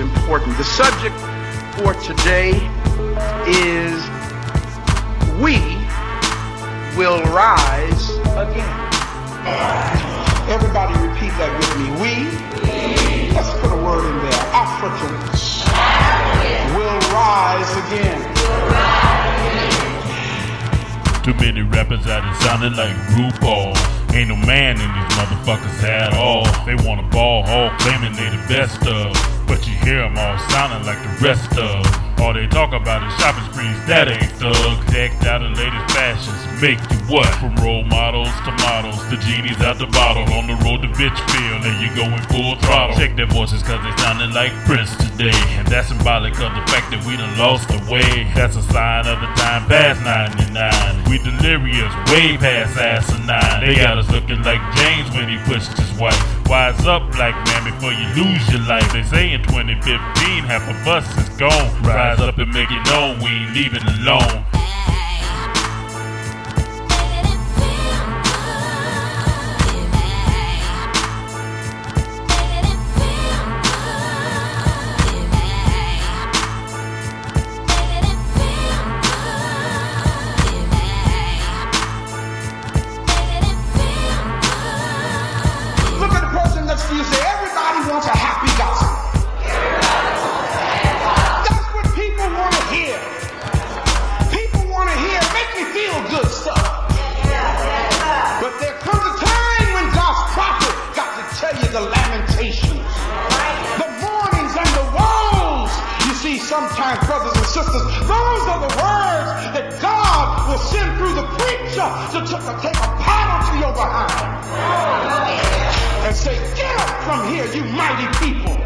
important. The subject for today is We Will Rise Again. Everybody repeat that with me. We, let's put a word in there. Africans will rise again. Too many rappers out here sounding like RuPaul. Ain't no man in these motherfuckers at all. They wanna ball hog, claiming they the best of. But you hear them all sounding like the rest of. All they talk about is shopping sprees, that ain't thug. Decked out in latest fashions, make you what? From role models to models, the genies out the bottle. On the road to Bitchfield, there you go in full throttle. Check their voices cause they sounding like Prince today. And that's symbolic of the fact that we done lost the way. That's a sign of the time past 99. We delirious, way past asinine. They got us looking like James when he pushed his wife. Wise up, black man, before you lose your life. They say in 2015, half of us is gone. Rise up and make it known, we ain't leaving alone. Sometimes, brothers and sisters, those are the words that God will send through the preacher to, to, take a paddle to your behind and say, Get up from here, you mighty people.